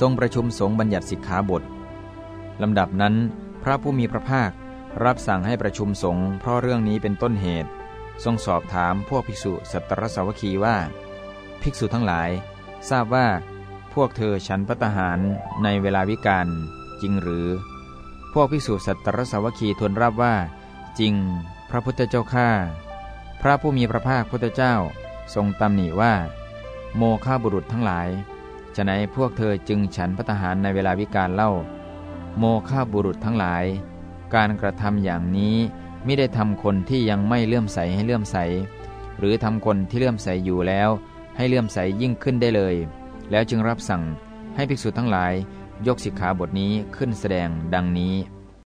ทรงประชุมสงฆ์บัญญัติสิกขาบทลำดับนั้น พระผู้มีพระภาครับสั่งให้ประชุมสงฆ์เพราะเรื่องนี้เป็นต้นเหตุ ทรงสอบถามพวกภิกษุสัตตรสาวคีว่า ภิกษุทั้งหลาย ทราบว่า พวกเธอฉันพัตหารในเวลาวิกาลจริงหรือ พวกภิกษุสัตตรสาวคีทูลรับว่า จริง พระพุทธเจ้าข้าพระผู้มีพระภาคพุทธเจ้า ทรงตำหนิว่า โมฆะบุรุษทั้งหลาย ฉะไหนพวกเธอจึงฉันพัตหารในเวลาวิกาลเล่า โมฆะบุรุษทั้งหลาย การกระทำอย่างนี้ไม่ได้ทำคนที่ยังไม่เลื่อมใสให้เลื่อมใส หรือทำคนที่เลื่อมใสอยู่แล้ว ให้เลื่อมใสยิ่งขึ้นได้เลย แล้วจึงรับสั่งให้ภิกษุทั้งหลาย ยกสิกขาบทนี้ขึ้นแสดงดังนี้